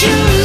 shoes.